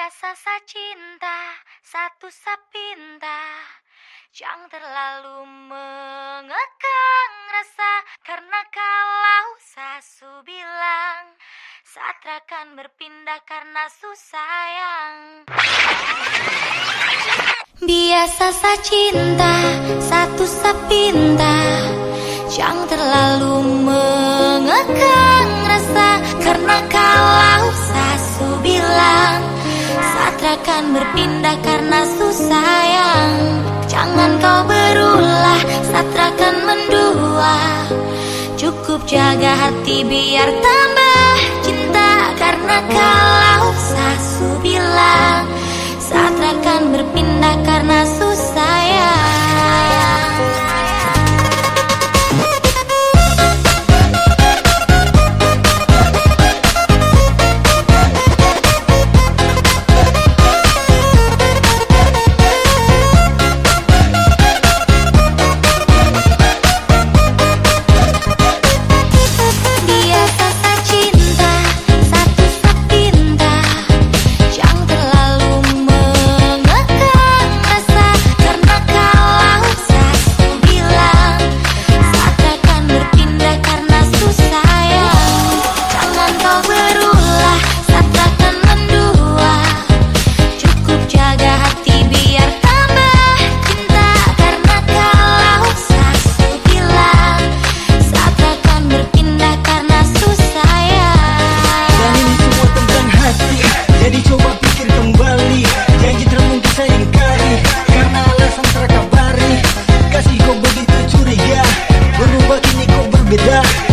biasa sa cinta satu sapinta Jangan terlalu mengekang rasa Karena kalau sasu bilang satra Satrakan berpindah karena su sayang. Biasa sa cinta satu sapinta Jangan terlalu mengekang rasa Karena kalau akan berpindah karena susah yang Jangan kau berulah satrakan mendua. Cukup jaga hati biar tambah cinta Karena kalau sasu bilang Satrakan berpindah karena susah Get that.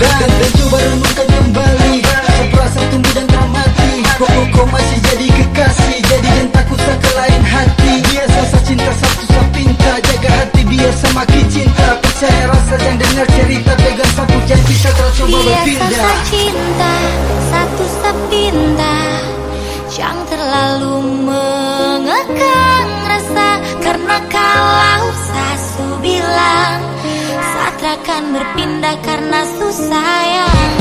Dan coba renungkan kembali. Perasaan tumbuh dan teramati Kok kok masih jadi kekasih. Jadi dan takut saka lain hati. Biasa sasa cinta satu sa pinta. Jaga hati biar semakin cinta. Percaya rasa dan dengar cerita Pegang satu janji satra coba berpindah. Biasa cinta satu sa pinta. Jangan terlalu mengekang. akan berpindah karena susah yang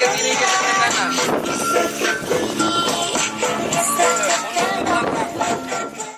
que tiene que tener ganas.